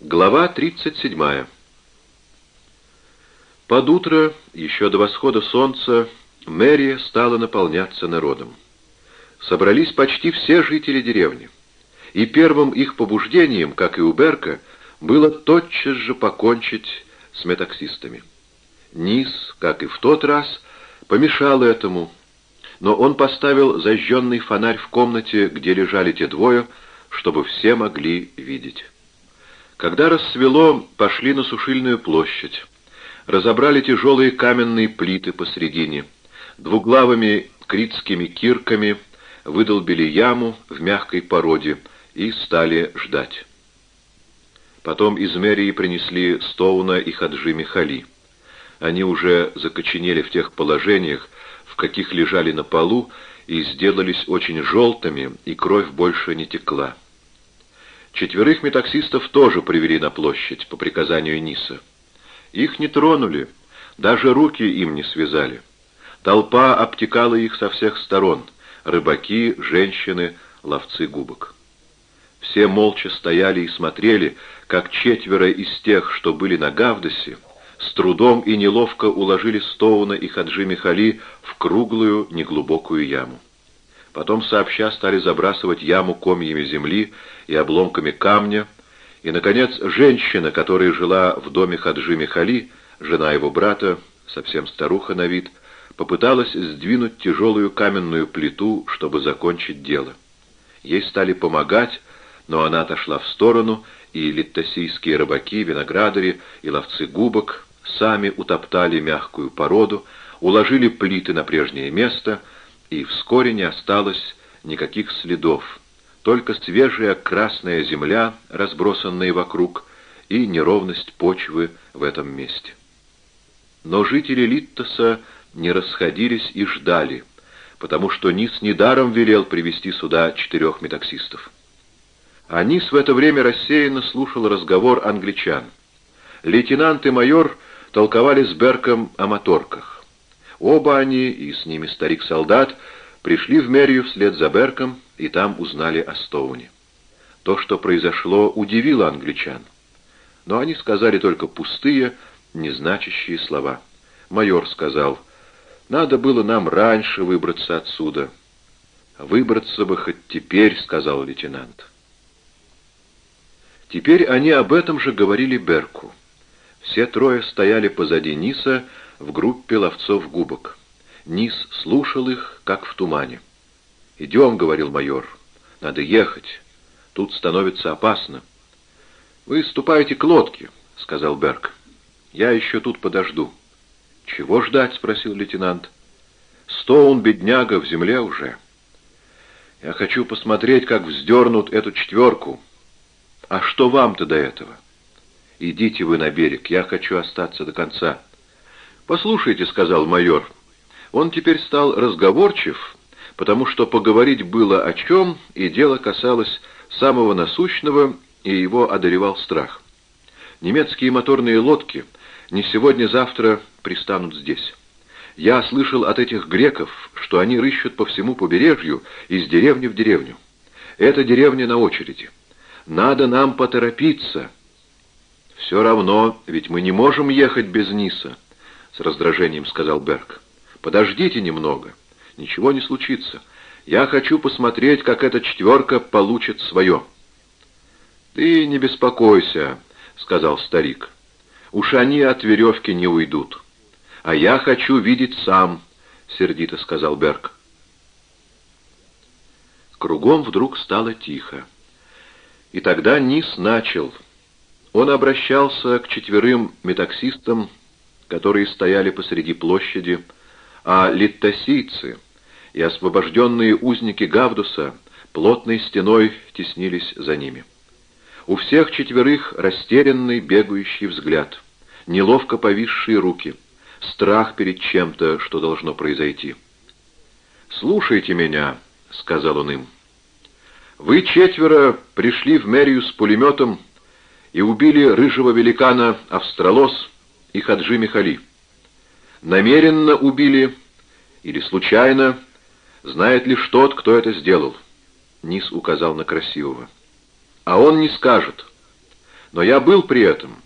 Глава 37. Под утро, еще до восхода солнца, мэрия стала наполняться народом. Собрались почти все жители деревни. И первым их побуждением, как и у Берка, было тотчас же покончить с метаксистами. Низ, как и в тот раз, помешал этому, но он поставил зажженный фонарь в комнате, где лежали те двое, чтобы все могли видеть. Когда рассвело, пошли на Сушильную площадь. Разобрали тяжелые каменные плиты посредине. Двуглавыми критскими кирками выдолбили яму в мягкой породе и стали ждать. Потом из мэрии принесли Стоуна и Хаджи Михали. Они уже закоченели в тех положениях, в каких лежали на полу, и сделались очень желтыми, и кровь больше не текла. Четверых метаксистов тоже привели на площадь по приказанию Ниса. Их не тронули, даже руки им не связали. Толпа обтекала их со всех сторон — рыбаки, женщины, ловцы губок. Все молча стояли и смотрели, как четверо из тех, что были на Гавдосе, с трудом и неловко уложили Стоуна и Хаджи Михали в круглую неглубокую яму. Потом сообща стали забрасывать яму комьями земли и обломками камня, и, наконец, женщина, которая жила в доме Хаджи Михали, жена его брата, совсем старуха на вид, попыталась сдвинуть тяжелую каменную плиту, чтобы закончить дело. Ей стали помогать, но она отошла в сторону, и литтосийские рыбаки, виноградари и ловцы губок сами утоптали мягкую породу, уложили плиты на прежнее место — и вскоре не осталось никаких следов, только свежая красная земля, разбросанная вокруг, и неровность почвы в этом месте. Но жители Литтоса не расходились и ждали, потому что Низ недаром велел привести сюда четырех метаксистов. А Низ в это время рассеянно слушал разговор англичан. Лейтенант и майор толковали с Берком о моторках. Оба они, и с ними старик-солдат, пришли в мэрию вслед за Берком, и там узнали о Стоуне. То, что произошло, удивило англичан. Но они сказали только пустые, незначащие слова. Майор сказал, «Надо было нам раньше выбраться отсюда». «Выбраться бы хоть теперь», — сказал лейтенант. Теперь они об этом же говорили Берку. Все трое стояли позади Ниса, в группе ловцов губок. Низ слушал их, как в тумане. «Идем», — говорил майор, — «надо ехать. Тут становится опасно». «Вы ступайте к лодке», — сказал Берг. «Я еще тут подожду». «Чего ждать?» — спросил лейтенант. «Стоун, бедняга, в земле уже». «Я хочу посмотреть, как вздернут эту четверку». «А что вам-то до этого?» «Идите вы на берег, я хочу остаться до конца». «Послушайте», — сказал майор, — он теперь стал разговорчив, потому что поговорить было о чем, и дело касалось самого насущного, и его одолевал страх. Немецкие моторные лодки не сегодня-завтра пристанут здесь. Я слышал от этих греков, что они рыщут по всему побережью, из деревни в деревню. Эта деревня на очереди. Надо нам поторопиться. Все равно, ведь мы не можем ехать без Ниса. — с раздражением сказал Берг. «Подождите немного. Ничего не случится. Я хочу посмотреть, как эта четверка получит свое». «Ты не беспокойся», — сказал старик. «Уж они от веревки не уйдут». «А я хочу видеть сам», — сердито сказал Берг. Кругом вдруг стало тихо. И тогда Низ начал. Он обращался к четверым метаксистам которые стояли посреди площади, а литтосийцы и освобожденные узники Гавдуса плотной стеной теснились за ними. У всех четверых растерянный бегающий взгляд, неловко повисшие руки, страх перед чем-то, что должно произойти. «Слушайте меня», — сказал он им. «Вы четверо пришли в мэрию с пулеметом и убили рыжего великана Австралос, и Хаджи Михали. Намеренно убили или случайно, знает лишь тот, кто это сделал. Низ указал на красивого. А он не скажет. Но я был при этом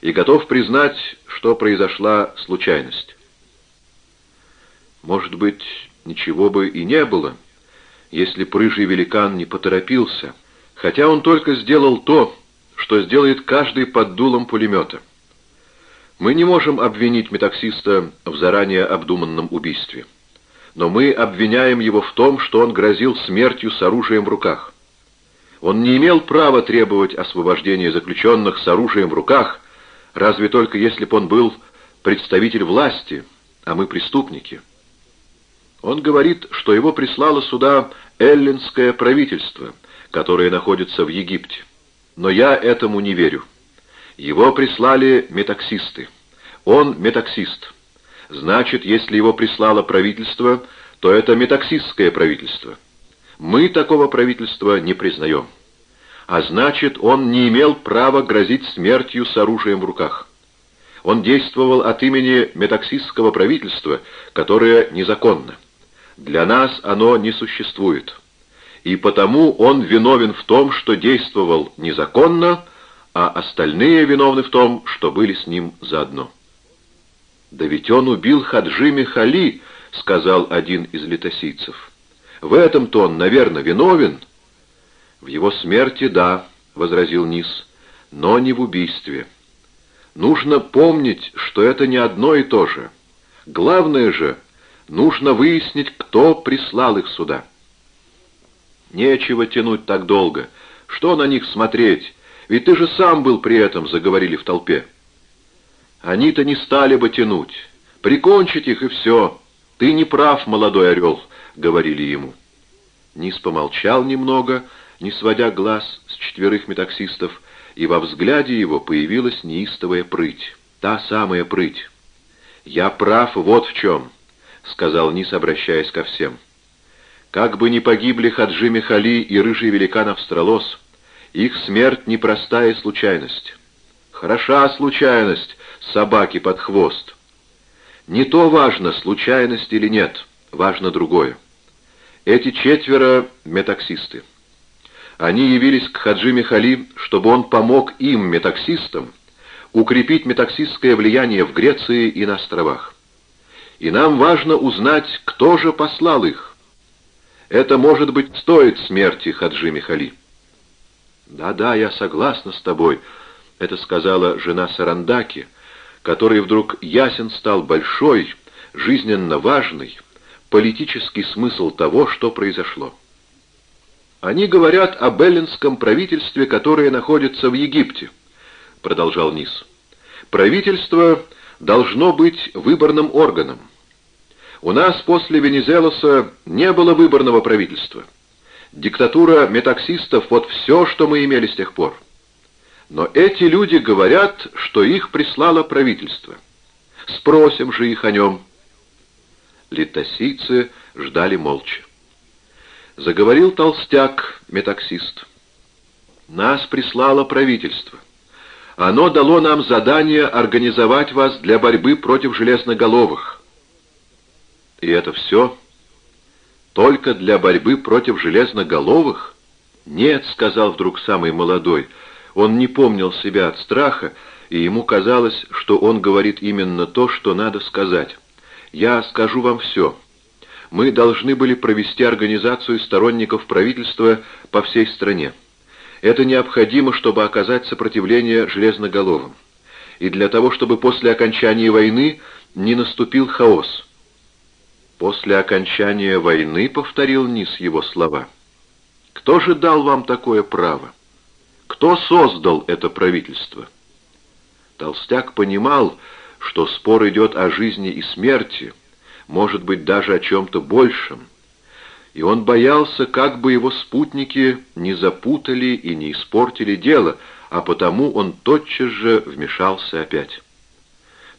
и готов признать, что произошла случайность. Может быть, ничего бы и не было, если б рыжий великан не поторопился, хотя он только сделал то, что сделает каждый под дулом пулемета. Мы не можем обвинить метаксиста в заранее обдуманном убийстве. Но мы обвиняем его в том, что он грозил смертью с оружием в руках. Он не имел права требовать освобождения заключенных с оружием в руках, разве только если бы он был представитель власти, а мы преступники. Он говорит, что его прислало сюда эллинское правительство, которое находится в Египте. Но я этому не верю. Его прислали метаксисты. Он метаксист. Значит, если его прислало правительство, то это метаксистское правительство. Мы такого правительства не признаем. А значит, он не имел права грозить смертью с оружием в руках. Он действовал от имени метаксистского правительства, которое незаконно. Для нас оно не существует. И потому он виновен в том, что действовал незаконно, а остальные виновны в том, что были с ним заодно. «Да ведь он убил Хаджи Михали», — сказал один из летосийцев. «В этом-то он, наверное, виновен». «В его смерти, да», — возразил Низ, — «но не в убийстве. Нужно помнить, что это не одно и то же. Главное же, нужно выяснить, кто прислал их сюда». «Нечего тянуть так долго. Что на них смотреть? Ведь ты же сам был при этом, заговорили в толпе. Они-то не стали бы тянуть. Прикончить их и все. Ты не прав, молодой орел, говорили ему. Низ помолчал немного, не сводя глаз с четверых метаксистов, и во взгляде его появилась неистовая прыть. Та самая прыть. «Я прав вот в чем», — сказал Низ, обращаясь ко всем. «Как бы ни погибли Хаджи Михали и рыжий великан Австралос, их смерть — непростая случайность. Хороша случайность, собаки под хвост. Не то важно, случайность или нет, важно другое. Эти четверо — метаксисты. Они явились к Хаджи Михали, чтобы он помог им, метаксистам, укрепить метаксистское влияние в Греции и на островах. И нам важно узнать, кто же послал их. Это, может быть, стоит смерти Хаджи Михали. «Да-да, я согласна с тобой», — это сказала жена Сарандаки, который вдруг ясен стал большой, жизненно важный, политический смысл того, что произошло. «Они говорят о Беллинском правительстве, которое находится в Египте», — продолжал Низ. «Правительство должно быть выборным органом. У нас после Венезелоса не было выборного правительства». Диктатура метаксистов — вот все, что мы имели с тех пор. Но эти люди говорят, что их прислало правительство. Спросим же их о нем. Литосийцы ждали молча. Заговорил толстяк, метаксист. Нас прислало правительство. Оно дало нам задание организовать вас для борьбы против железноголовых. И это все? Только для борьбы против железноголовых? Нет, сказал вдруг самый молодой. Он не помнил себя от страха, и ему казалось, что он говорит именно то, что надо сказать. Я скажу вам все. Мы должны были провести организацию сторонников правительства по всей стране. Это необходимо, чтобы оказать сопротивление железноголовым. И для того, чтобы после окончания войны не наступил хаос. «После окончания войны», — повторил Низ его слова. «Кто же дал вам такое право? Кто создал это правительство?» Толстяк понимал, что спор идет о жизни и смерти, может быть, даже о чем-то большем, и он боялся, как бы его спутники не запутали и не испортили дело, а потому он тотчас же вмешался опять.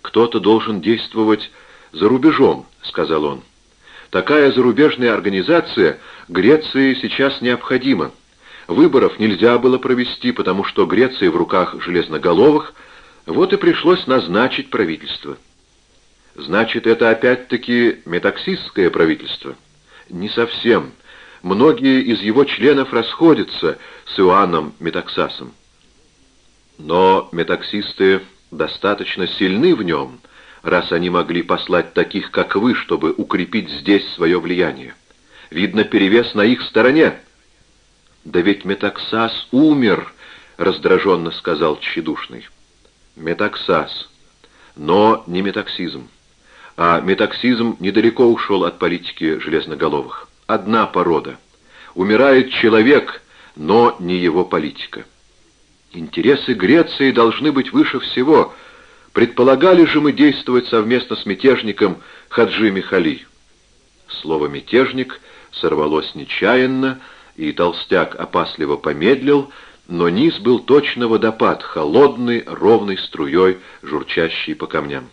«Кто-то должен действовать за рубежом», — сказал он. Такая зарубежная организация Греции сейчас необходима. Выборов нельзя было провести, потому что Греция в руках железноголовых, вот и пришлось назначить правительство. Значит, это опять-таки метаксистское правительство? Не совсем. Многие из его членов расходятся с Иоанном Метаксасом. Но метаксисты достаточно сильны в нем, раз они могли послать таких, как вы, чтобы укрепить здесь свое влияние. Видно, перевес на их стороне. «Да ведь Метаксас умер», — раздраженно сказал тщедушный. «Метаксас. Но не метаксизм. А метаксизм недалеко ушел от политики железноголовых. Одна порода. Умирает человек, но не его политика. Интересы Греции должны быть выше всего. Предполагали же мы действовать совместно с мятежником Хаджи Михали. Слово «мятежник» сорвалось нечаянно, и толстяк опасливо помедлил, но низ был точно водопад, холодный, ровной струей, журчащий по камням.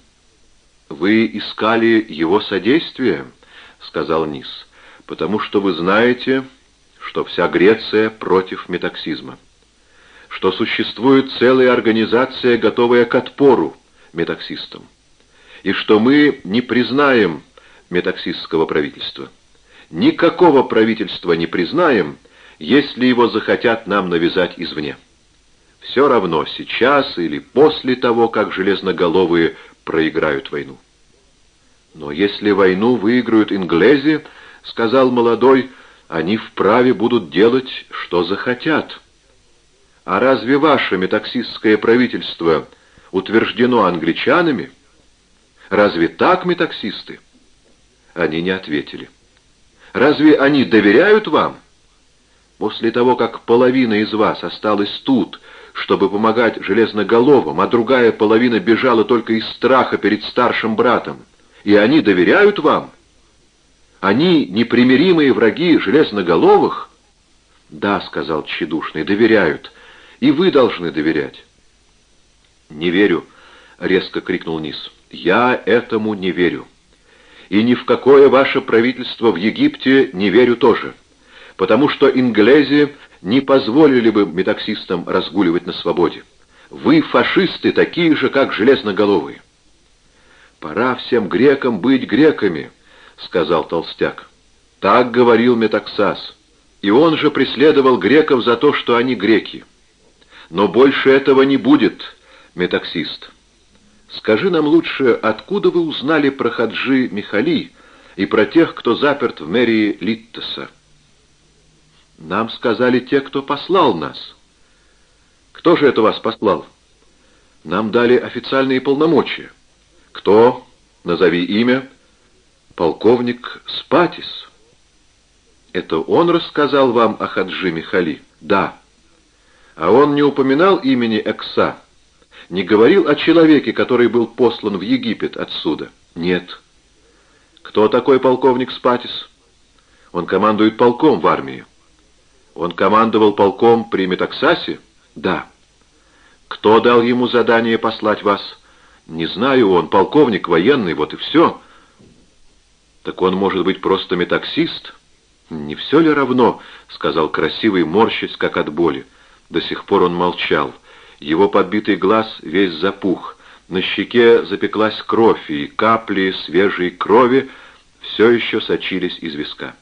«Вы искали его содействия?» — сказал Низ, — «потому что вы знаете, что вся Греция против метаксизма, что существует целая организация, готовая к отпору метаксистам, и что мы не признаем метаксистского правительства. Никакого правительства не признаем, если его захотят нам навязать извне. Все равно, сейчас или после того, как железноголовые проиграют войну. Но если войну выиграют инглези, — сказал молодой, — они вправе будут делать, что захотят. А разве ваше метаксистское правительство утверждено англичанами? Разве так метаксисты? Они не ответили. Разве они доверяют вам? После того, как половина из вас осталась тут, чтобы помогать железноголовым, а другая половина бежала только из страха перед старшим братом, и они доверяют вам? Они непримиримые враги железноголовых? Да, сказал тщедушный, доверяют, и вы должны доверять. Не верю, резко крикнул Низ. Я этому не верю и ни в какое ваше правительство в Египте не верю тоже, потому что инглези не позволили бы метаксистам разгуливать на свободе. Вы фашисты, такие же, как железноголовые. «Пора всем грекам быть греками», — сказал толстяк. Так говорил Метаксас, и он же преследовал греков за то, что они греки. Но больше этого не будет, метаксист. Скажи нам лучше, откуда вы узнали про Хаджи Михали и про тех, кто заперт в мэрии Литтеса? Нам сказали те, кто послал нас. Кто же это вас послал? Нам дали официальные полномочия. Кто? Назови имя. Полковник Спатис. Это он рассказал вам о Хаджи Михали? Да. А он не упоминал имени Экса? Не говорил о человеке, который был послан в Египет отсюда? Нет. Кто такой полковник Спатис? Он командует полком в армии. Он командовал полком при Метаксасе? Да. Кто дал ему задание послать вас? Не знаю, он полковник военный, вот и все. Так он может быть просто метаксист? Не все ли равно, сказал красивый, морщись, как от боли. До сих пор он молчал. Его подбитый глаз весь запух, на щеке запеклась кровь, и капли свежей крови все еще сочились из виска.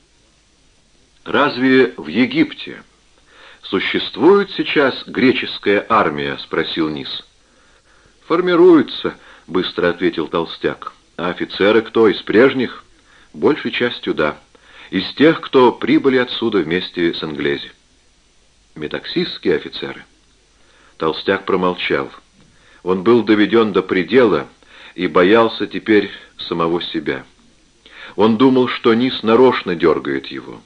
«Разве в Египте существует сейчас греческая армия?» — спросил Низ. «Формируется», — быстро ответил Толстяк. «А офицеры кто, из прежних?» «Большей частью да. Из тех, кто прибыли отсюда вместе с Англези». «Метаксистские офицеры?» Толстяк промолчал. Он был доведен до предела и боялся теперь самого себя. Он думал, что Низ нарочно дергает его.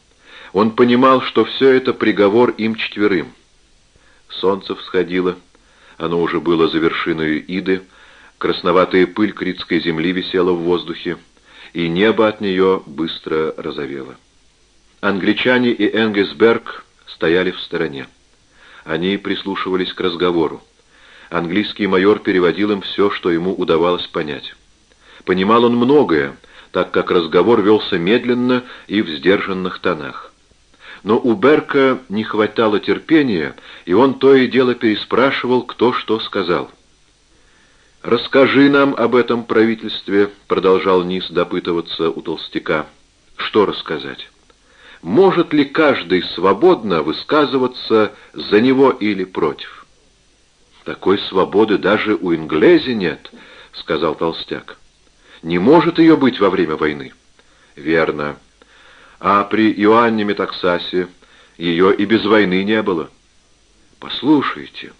Он понимал, что все это приговор им четверым. Солнце всходило, оно уже было за вершиной Иды, красноватая пыль критской земли висела в воздухе, и небо от нее быстро розовело. Англичане и Энгесберг стояли в стороне. Они прислушивались к разговору. Английский майор переводил им все, что ему удавалось понять. Понимал он многое, так как разговор велся медленно и в сдержанных тонах. Но у Берка не хватало терпения, и он то и дело переспрашивал, кто что сказал. «Расскажи нам об этом правительстве», — продолжал Низ допытываться у толстяка. «Что рассказать?» Может ли каждый свободно высказываться за него или против. «Такой свободы даже у Инглези нет», — сказал Толстяк. «Не может ее быть во время войны». «Верно. А при Иоанне Метаксасе ее и без войны не было». «Послушайте»,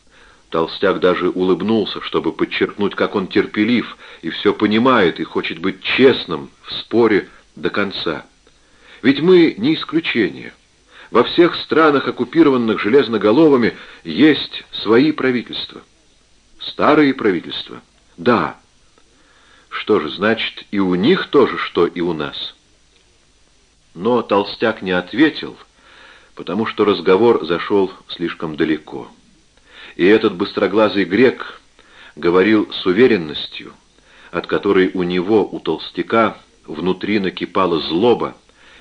Толстяк даже улыбнулся, чтобы подчеркнуть, как он терпелив и все понимает и хочет быть честным в споре до конца. Ведь мы не исключение. Во всех странах, оккупированных железноголовыми, есть свои правительства. Старые правительства. Да. Что же, значит, и у них тоже, что и у нас. Но Толстяк не ответил, потому что разговор зашел слишком далеко. И этот быстроглазый грек говорил с уверенностью, от которой у него, у толстяка, внутри накипала злоба,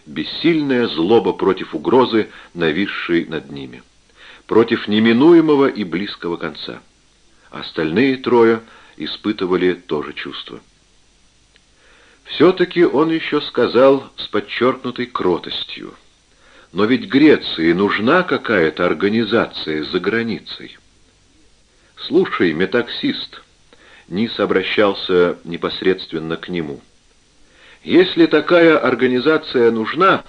бессильная злоба против угрозы, нависшей над ними, против неминуемого и близкого конца. Остальные трое испытывали то же чувство. Все-таки он еще сказал с подчеркнутой кротостью. Но ведь Греции нужна какая-то организация за границей. «Слушай, метаксист», — Низ обращался непосредственно к нему, — «если такая организация нужна,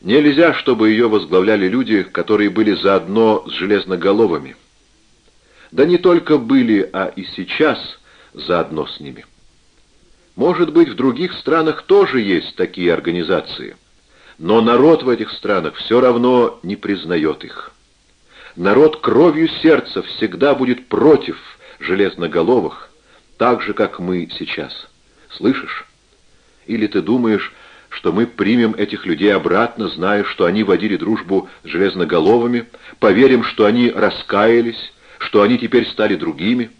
нельзя, чтобы ее возглавляли люди, которые были заодно с железноголовыми. Да не только были, а и сейчас заодно с ними. Может быть, в других странах тоже есть такие организации, но народ в этих странах все равно не признает их». Народ кровью сердца всегда будет против железноголовых, так же, как мы сейчас. Слышишь? Или ты думаешь, что мы примем этих людей обратно, зная, что они водили дружбу с железноголовыми, поверим, что они раскаялись, что они теперь стали другими,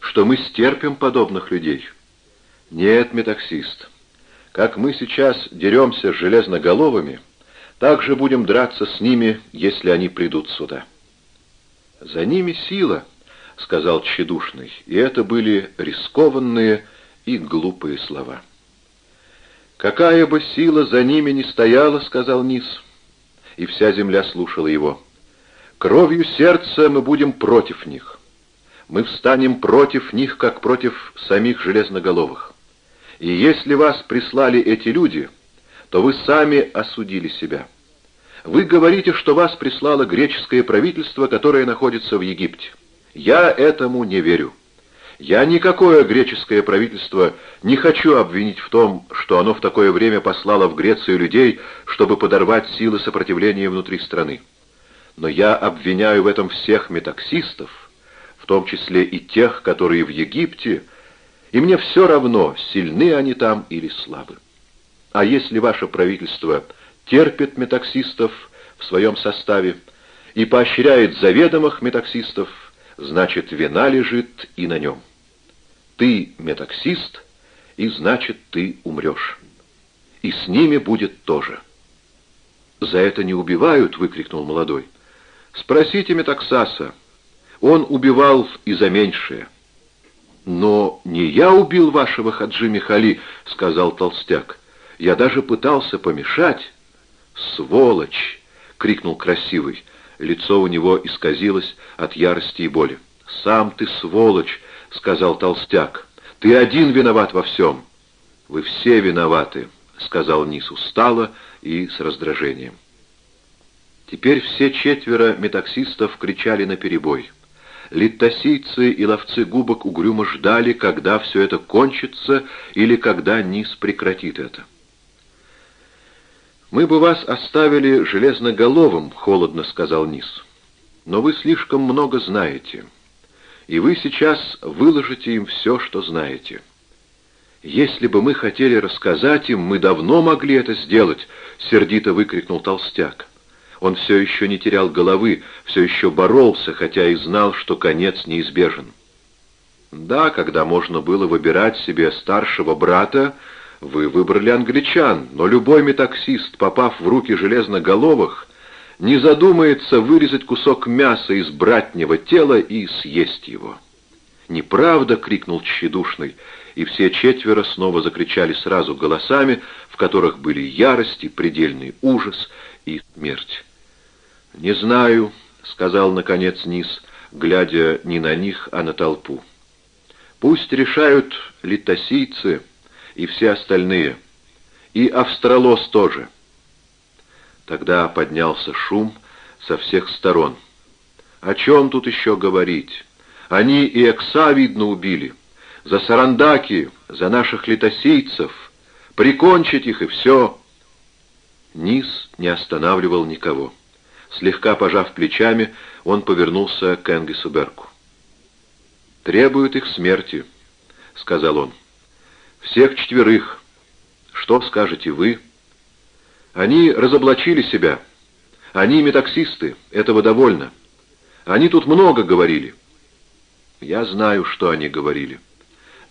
что мы стерпим подобных людей? Нет, метаксист, как мы сейчас деремся с железноголовыми, так же будем драться с ними, если они придут сюда. «За ними сила», — сказал тщедушный, и это были рискованные и глупые слова. «Какая бы сила за ними ни стояла», — сказал Низ, и вся земля слушала его. «Кровью сердца мы будем против них. Мы встанем против них, как против самих железноголовых. И если вас прислали эти люди, то вы сами осудили себя». Вы говорите, что вас прислало греческое правительство, которое находится в Египте. Я этому не верю. Я никакое греческое правительство не хочу обвинить в том, что оно в такое время послало в Грецию людей, чтобы подорвать силы сопротивления внутри страны. Но я обвиняю в этом всех метаксистов, в том числе и тех, которые в Египте, и мне все равно, сильны они там или слабы. А если ваше правительство терпит метаксистов в своем составе и поощряет заведомых метаксистов, значит, вина лежит и на нем. Ты метаксист, и значит, ты умрешь. И с ними будет тоже. «За это не убивают!» — выкрикнул молодой. «Спросите Метаксаса. Он убивал и за меньшее». «Но не я убил вашего Хаджи Михали», — сказал толстяк. «Я даже пытался помешать». «Сволочь!» — крикнул красивый. Лицо у него исказилось от ярости и боли. «Сам ты сволочь!» — сказал толстяк. «Ты один виноват во всем!» «Вы все виноваты!» — сказал Низ устало и с раздражением. Теперь все четверо метаксистов кричали наперебой. Литтосийцы и ловцы губок угрюмо ждали, когда все это кончится или когда Низ прекратит это. «Мы бы вас оставили железноголовым», — холодно сказал Низ. «Но вы слишком много знаете, и вы сейчас выложите им все, что знаете». «Если бы мы хотели рассказать им, мы давно могли это сделать», — сердито выкрикнул Толстяк. Он все еще не терял головы, все еще боролся, хотя и знал, что конец неизбежен. Да, когда можно было выбирать себе старшего брата, вы выбрали англичан, но любой метаксист, попав в руки железноголовых, не задумается вырезать кусок мяса из братнего тела и съесть его. «Неправда!» — крикнул тщедушный, и все четверо снова закричали сразу голосами, в которых были ярость и предельный ужас и смерть. «Не знаю», — сказал наконец Низ, глядя не на них, а на толпу. «Пусть решают литосийцы и все остальные, и австралос тоже». Тогда поднялся шум со всех сторон. «О чем тут еще говорить? Они и Экса, видно, убили. За Сарандаки, за наших литосийцев. Прикончить их и все». Низ не останавливал никого. Слегка пожав плечами, он повернулся к Энгису Берку. «Требуют их смерти», — сказал он. «Всех четверых. Что скажете вы?» «Они разоблачили себя. Они метаксисты. Этого довольно. Они тут много говорили». «Я знаю, что они говорили».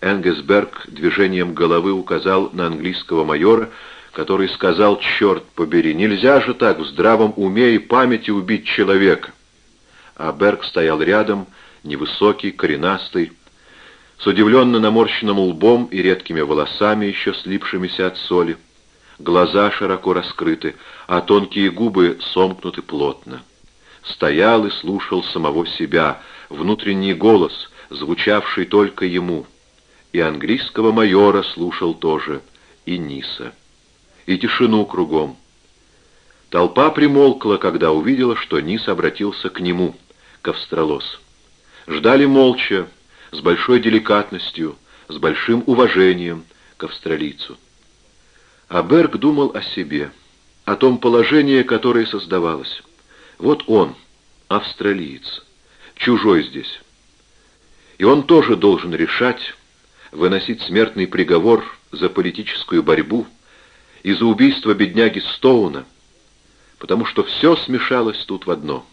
Энгесберг движением головы указал на английского майора, который сказал, «Черт побери, нельзя же так в здравом уме и памяти убить человека!» А Берг стоял рядом, невысокий, коренастый, с удивленно наморщенным лбом и редкими волосами, еще слипшимися от соли. Глаза широко раскрыты, а тонкие губы сомкнуты плотно. Стоял и слушал самого себя, внутренний голос, звучавший только ему. И английского майора слушал тоже, и Ниса и тишину кругом. Толпа примолкла, когда увидела, что Низ обратился к нему, к Австралос. Ждали молча, с большой деликатностью, с большим уважением к австралийцу. А Берг думал о себе, о том положении, которое создавалось. Вот он, австралиец, чужой здесь. И он тоже должен решать, выносить смертный приговор за политическую борьбу, из-за убийства бедняги Стоуна, потому что все смешалось тут в одно.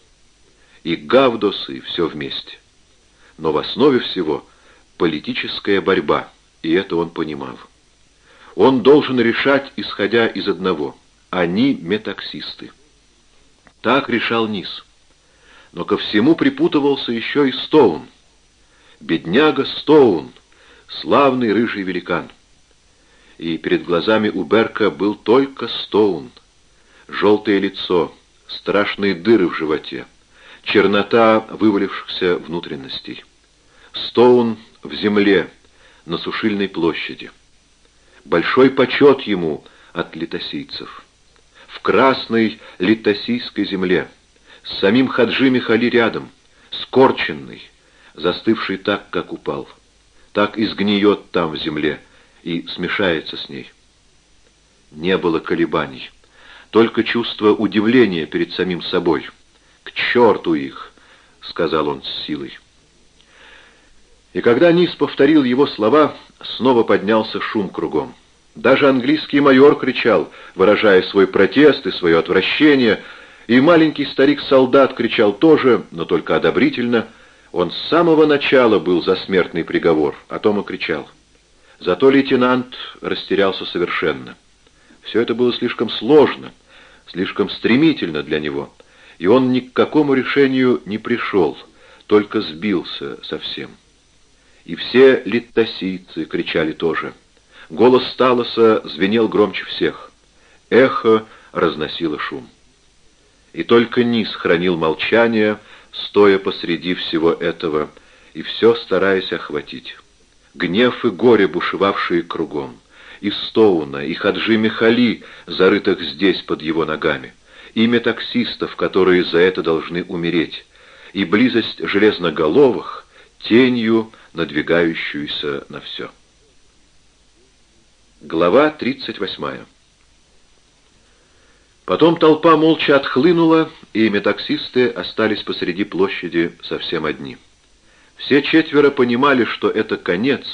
И Гавдос, и все вместе. Но в основе всего политическая борьба, и это он понимал. Он должен решать, исходя из одного. Они метаксисты. Так решал Низ. Но ко всему припутывался еще и Стоун. Бедняга Стоун, славный рыжий великан и перед глазами у Берка был только Стоун. Желтое лицо, страшные дыры в животе, чернота вывалившихся внутренностей. Стоун в земле, на сушильной площади. Большой почет ему от литосийцев. В красной литосийской земле, с самим Хаджи Михали рядом, скорченный, застывший так, как упал. Так изгниет там в земле, и смешается с ней. Не было колебаний, только чувство удивления перед самим собой. «К черту их!» — сказал он с силой. И когда Низ повторил его слова, снова поднялся шум кругом. Даже английский майор кричал, выражая свой протест и свое отвращение, и маленький старик-солдат кричал тоже, но только одобрительно. Он с самого начала был за смертный приговор, о том и кричал. Зато лейтенант растерялся совершенно. Все это было слишком сложно, слишком стремительно для него, и он ни к какому решению не пришел, только сбился совсем. И все литтосийцы кричали тоже. Голос Сталоса звенел громче всех. Эхо разносило шум. И только Низ хранил молчание, стоя посреди всего этого, и все стараясь охватить гнев и горе, бушевавшие кругом, и Стоуна, и Хаджи Михали, зарытых здесь под его ногами, имя таксистов, которые за это должны умереть, и близость железноголовых, тенью, надвигающуюся на все. Глава 38 Потом толпа молча отхлынула, и метаксисты остались посреди площади совсем одни. Все четверо понимали, что это конец,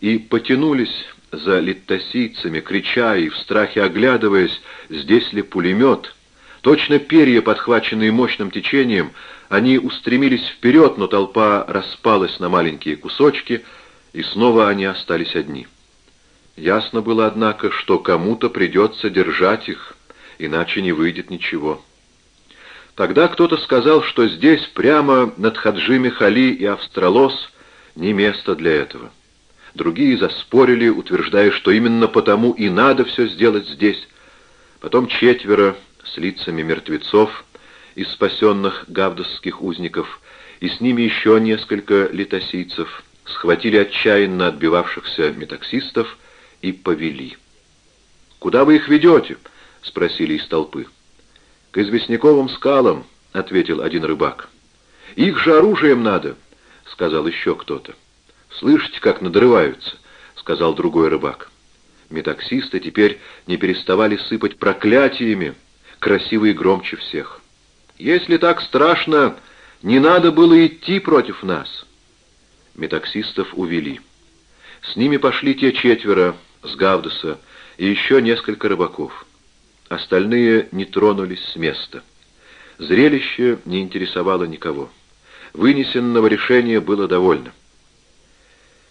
и потянулись за литтосийцами, крича и в страхе оглядываясь, здесь ли пулемет. Точно перья, подхваченные мощным течением, они устремились вперед, но толпа распалась на маленькие кусочки, и снова они остались одни. Ясно было, однако, что кому-то придется держать их, иначе не выйдет ничего. Тогда кто-то сказал, что здесь, прямо над Хаджи Михали и Австралос, не место для этого. Другие заспорили, утверждая, что именно потому и надо все сделать здесь. Потом четверо с лицами мертвецов из спасенных гавдосских узников и с ними еще несколько литосийцев, схватили отчаянно отбивавшихся метаксистов и повели. «Куда вы их ведете?» — спросили из толпы. «К известняковым скалам», — ответил один рыбак. «Их же оружием надо», — сказал еще кто-то. «Слышите, как надрываются?» — сказал другой рыбак. Метаксисты теперь не переставали сыпать проклятиями, красивые громче всех. «Если так страшно, не надо было идти против нас!» Метаксистов увели. С ними пошли те четверо с Гавдоса и еще несколько рыбаков. Остальные не тронулись с места. Зрелище не интересовало никого. Вынесенного решения было довольно.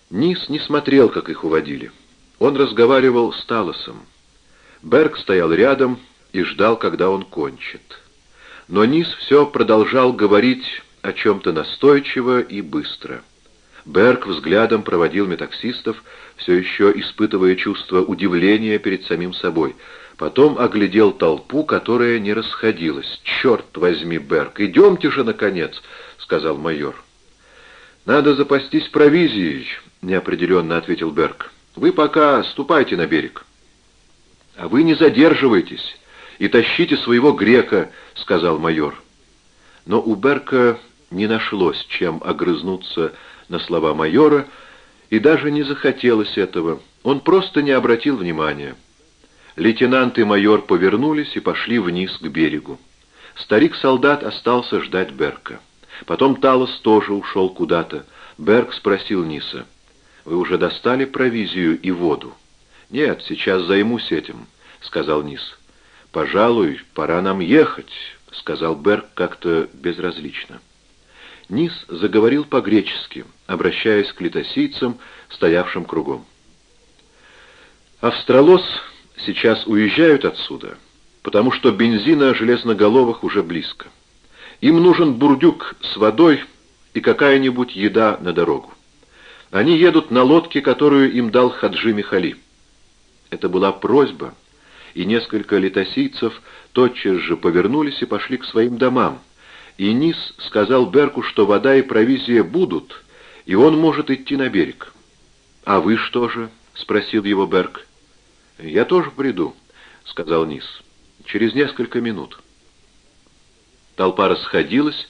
Низ не смотрел, как их уводили. Он разговаривал с Талосом. Берг стоял рядом и ждал, когда он кончит. Но Низ все продолжал говорить о чем-то настойчиво и быстро. Берг взглядом проводил метаксистов, все еще испытывая чувство удивления перед самим собой. Потом оглядел толпу, которая не расходилась. «Черт возьми, Берг, идемте же, наконец!» — сказал майор. «Надо запастись провизией», — неопределенно ответил Берг. «Вы пока ступайте на берег». «А вы не задерживайтесь и тащите своего грека», — сказал майор. Но у Берка не нашлось, чем огрызнуться на слова майора, и даже не захотелось этого. Он просто не обратил внимания. Лейтенант и майор повернулись и пошли вниз к берегу. Старик-солдат остался ждать Берка. Потом Талос тоже ушел куда-то. Берг спросил Ниса. «Вы уже достали провизию и воду?» «Нет, сейчас займусь этим», — сказал Нис. «Пожалуй, пора нам ехать», — сказал Берг как-то безразлично. Нис заговорил по-гречески, обращаясь к литосийцам, стоявшим кругом. «Австралос сейчас уезжают отсюда, потому что бензина железноголовых уже близко. Им нужен бурдюк с водой и какая-нибудь еда на дорогу. Они едут на лодке, которую им дал Хаджи Михали. Это была просьба, и несколько летосийцев тотчас же повернулись и пошли к своим домам. И Низ сказал Берку, что вода и провизия будут, и он может идти на берег. «А вы что же?» — спросил его Берг. «Я тоже приду», — сказал Низ. «Через несколько минут». Толпа расходилась,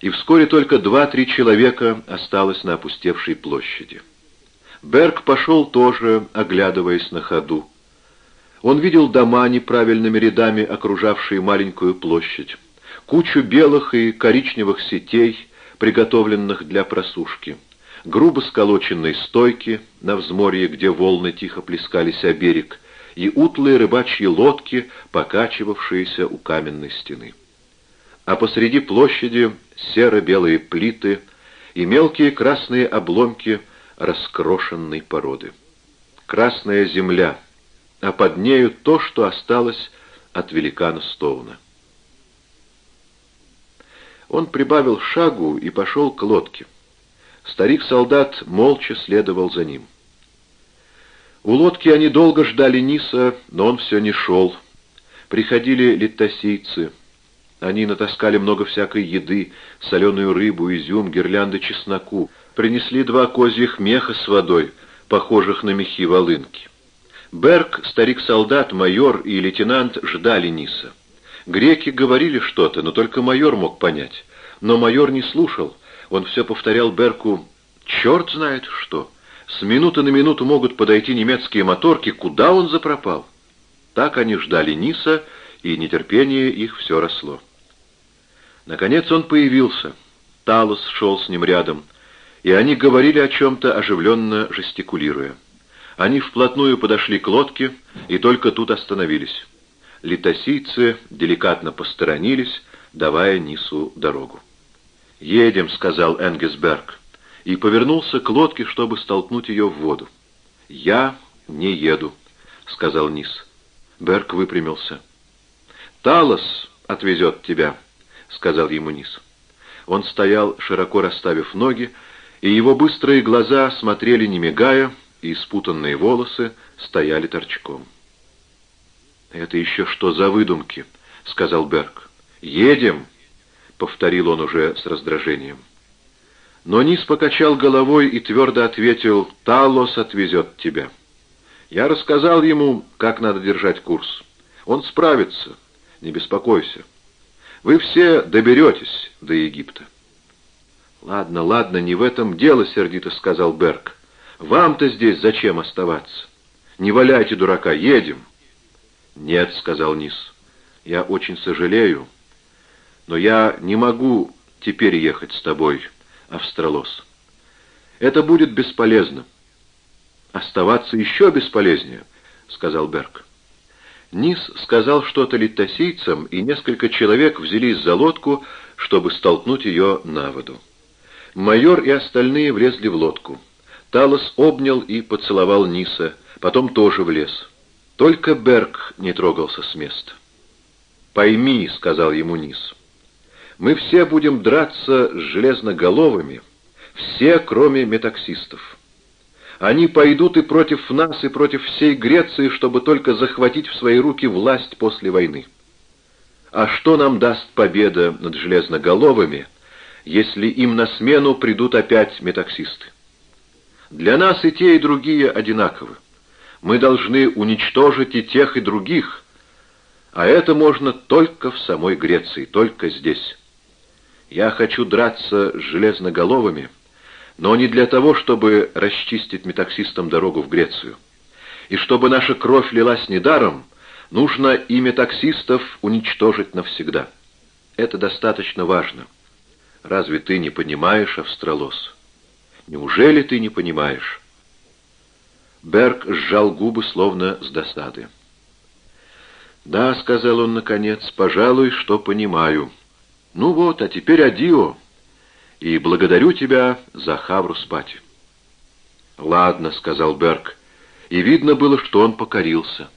и вскоре только два-три человека осталось на опустевшей площади. Берг пошел тоже, оглядываясь на ходу. Он видел дома неправильными рядами, окружавшие маленькую площадь, кучу белых и коричневых сетей, приготовленных для просушки, грубо сколоченные стойки на взморье, где волны тихо плескались о берег, и утлые рыбачьи лодки, покачивавшиеся у каменной стены а посреди площади серо-белые плиты и мелкие красные обломки раскрошенной породы. Красная земля, а под нею то, что осталось от великана Стоуна. Он прибавил шагу и пошел к лодке. Старик-солдат молча следовал за ним. У лодки они долго ждали Ниса, но он все не шел. Приходили литосийцы, они натаскали много всякой еды, соленую рыбу, изюм, гирлянды чесноку. Принесли два козьих меха с водой, похожих на мехи волынки. Берг, старик-солдат, майор и лейтенант ждали Ниса. Греки говорили что-то, но только майор мог понять. Но майор не слушал. Он все повторял Берку «Черт знает что! С минуты на минуту могут подойти немецкие моторки, куда он запропал?» Так они ждали Ниса, и нетерпение их все росло. Наконец он появился. Талос шел с ним рядом, и они говорили о чем-то, оживленно жестикулируя. Они вплотную подошли к лодке и только тут остановились. Литосийцы деликатно посторонились, давая Нису дорогу. «Едем», — сказал Энгесберг, и повернулся к лодке, чтобы столкнуть ее в воду. «Я не еду», — сказал Нис. Берг выпрямился. «Талос отвезет тебя». — сказал ему Низ. Он стоял, широко расставив ноги, и его быстрые глаза смотрели не мигая, и спутанные волосы стояли торчком. «Это еще что за выдумки?» — сказал Берг. «Едем!» — повторил он уже с раздражением. Но Низ покачал головой и твердо ответил, «Талос отвезет тебя». Я рассказал ему, как надо держать курс. Он справится, не беспокойся. Вы все доберетесь до Египта. «Ладно, ладно, не в этом дело», — сердито сказал Берг. «Вам-то здесь зачем оставаться? Не валяйте дурака, едем». «Нет», — сказал Низ, — «я очень сожалею, но я не могу теперь ехать с тобой, Австралос. Это будет бесполезно». «Оставаться еще бесполезнее», — сказал Берг. Низ сказал что-то литосийцам, и несколько человек взялись за лодку, чтобы столкнуть ее на воду. Майор и остальные влезли в лодку. Талос обнял и поцеловал Ниса, потом тоже влез. Только Берг не трогался с места. «Пойми», — сказал ему Нис, — «мы все будем драться с железноголовыми, все, кроме метаксистов. Они пойдут и против нас, и против всей Греции, чтобы только захватить в свои руки власть после войны. А что нам даст победа над железноголовыми, если им на смену придут опять метаксисты? Для нас и те, и другие одинаковы. Мы должны уничтожить и тех, и других, а это можно только в самой Греции, только здесь. Я хочу драться с железноголовыми, но не для того, чтобы расчистить метаксистам дорогу в Грецию. И чтобы наша кровь лилась недаром, нужно и метаксистов уничтожить навсегда. Это достаточно важно. Разве ты не понимаешь, Австралос? Неужели ты не понимаешь? Берг сжал губы, словно с досады. «Да», — сказал он наконец, — «пожалуй, что понимаю. Ну вот, а теперь адио» и благодарю тебя за хавру спать». «Ладно», — сказал Берг, и видно было, что он покорился.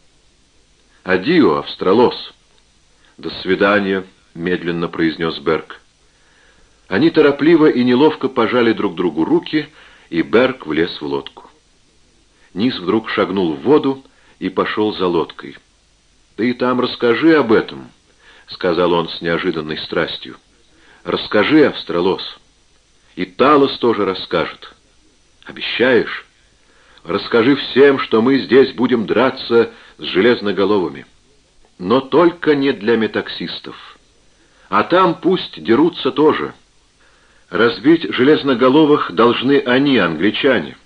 «Адио, Австралос!» «До свидания», — медленно произнес Берг. Они торопливо и неловко пожали друг другу руки, и Берг влез в лодку. Низ вдруг шагнул в воду и пошел за лодкой. «Ты там расскажи об этом», — сказал он с неожиданной страстью. «Расскажи, Австралос». И Талос тоже расскажет. Обещаешь? Расскажи всем, что мы здесь будем драться с железноголовыми. Но только не для метаксистов. А там пусть дерутся тоже. Разбить железноголовых должны они, англичане,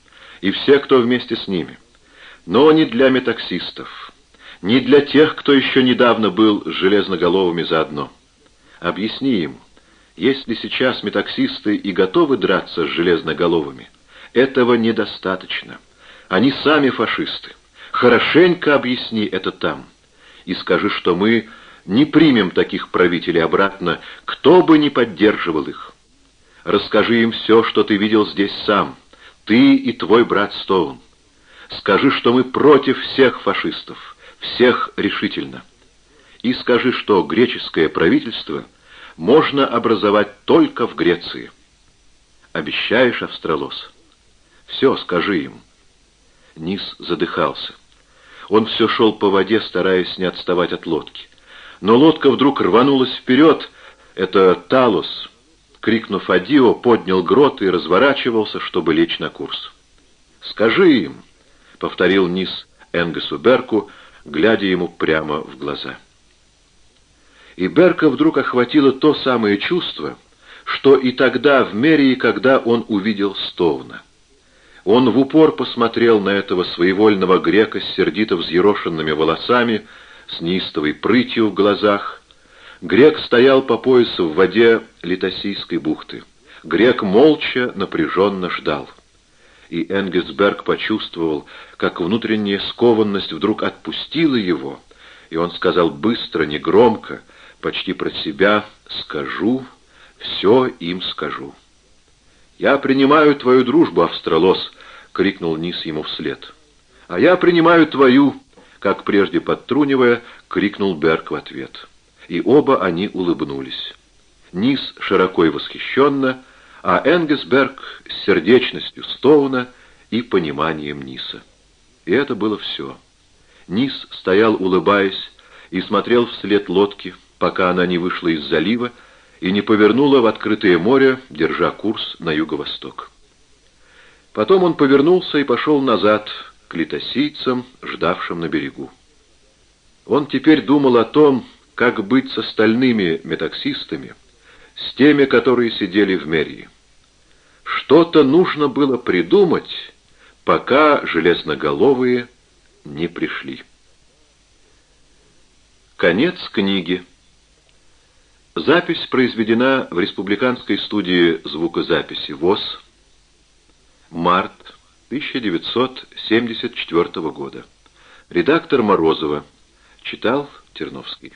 и все, кто вместе с ними. Но не для метаксистов. Не для тех, кто еще недавно был с железноголовыми заодно. Объясни им, если сейчас метаксисты и готовы драться с железноголовыми, этого недостаточно. Они сами фашисты. Хорошенько объясни это там. И скажи, что мы не примем таких правителей обратно, кто бы ни поддерживал их. Расскажи им все, что ты видел здесь сам, ты и твой брат Стоун. Скажи, что мы против всех фашистов, всех решительно. И скажи, что греческое правительство — можно образовать только в Греции. Обещаешь, Австралос? Все, скажи им. Низ задыхался. Он все шел по воде, стараясь не отставать от лодки. Но лодка вдруг рванулась вперед. Это Талос, крикнув «Адио», поднял грот и разворачивался, чтобы лечь на курс. «Скажи им», — повторил Низ Энгесу Берку, глядя ему прямо в глаза. И Берка вдруг охватило то самое чувство, что и тогда в мэрии, когда он увидел Стоуна. Он в упор посмотрел на этого своевольного грека с сердито взъерошенными волосами, с неистовой прытью в глазах. Грек стоял по поясу в воде Литосийской бухты. Грек молча, напряженно ждал. И Энгельсберг почувствовал, как внутренняя скованность вдруг отпустила его, и он сказал быстро, негромко, почти про себя скажу, все им скажу. «Я принимаю твою дружбу, Австралос!» — крикнул Низ ему вслед. «А я принимаю твою!» — как прежде подтрунивая, крикнул Берг в ответ. И оба они улыбнулись. Низ широко и восхищенно, а Энгесберг с сердечностью Стоуна и пониманием Ниса. И это было все. Низ стоял, улыбаясь, и смотрел вслед лодки, пока она не вышла из залива и не повернула в открытое море, держа курс на юго-восток. Потом он повернулся и пошел назад к литосийцам, ждавшим на берегу. Он теперь думал о том, как быть с остальными метаксистами, с теми, которые сидели в мэрии. Что-то нужно было придумать, пока железноголовые не пришли. Конец книги. Запись произведена в Республиканской студии звукозаписи ВОЗ. Март 1974 года. Редактор Морозова. Читал Терновский.